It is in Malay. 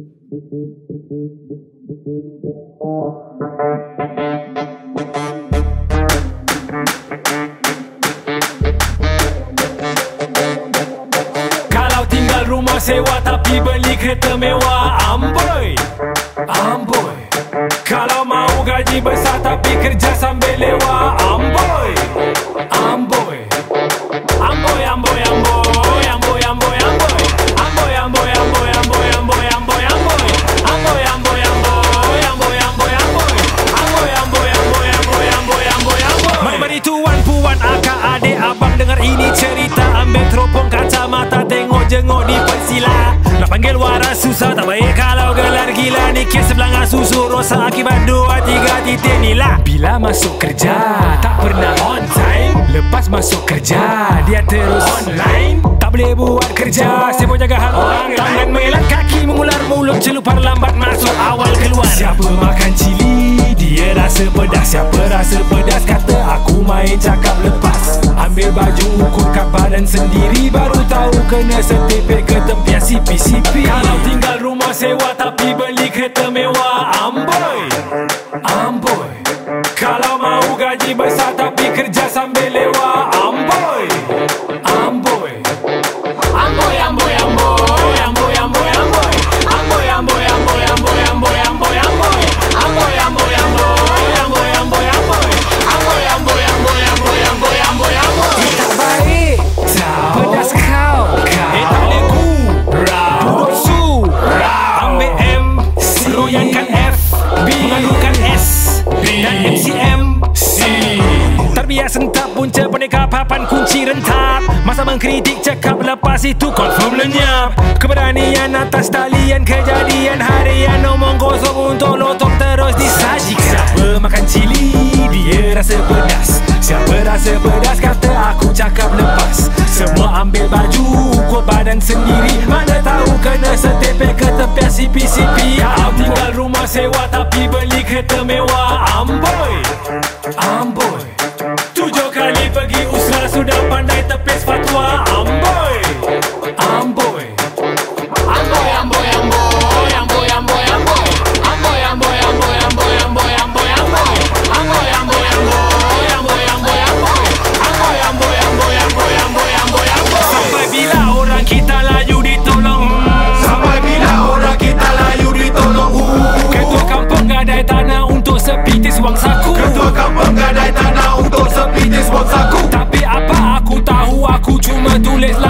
Kalau tinggal rumah sewa tapi beli kereta mewah Amboi Amboi. Kalau mau gaji besar tapi kerja sambil Amboi Amboi Amboi, tak baik kalau gelar gila Ni kes susu rosak akibat dua tiga titik ni lah. Bila masuk kerja tak pernah on time Lepas masuk kerja dia terus online. Tak boleh buat kerja Sibuk jaga hal orang. Tangan melat kaki mengular mulut Celupar lambat masuk awal keluar. Siapa makan cili? Dia rasa pedas. Siapa rasa pedas? Kata aku main cakap lepas. Ambil baju ukur badan sendiri Baru tahu kena setipik ke tempias sipi-sipi. Kalau rumah sewa tapi beli kereta mewah. Amboi Amboi Kalau mau gaji besar tapi kerja sambil lewat Dan MCM C. Terbiak sentak punca pendekat papan kunci rentak Masa mengkritik cakap lepas itu confirm lenyap. Keberanian atas talian kejadian harian. Omong kosong untuk lotok terus disajikan. Siapa makan cili? Dia rasa pedas. Siapa rasa pedas? Kata aku cakap lepas. Semua ambil baju ukur badan sendiri. Mana tahu kena setepek ke tepias sipi-sipi Kalau tinggal rumah sewa tapi beli kereta mewah. Amboi Xbox Ketua kau menggadai tanah untuk sepi Xbox aku. Tapi apa aku tahu aku cuma tulis lah.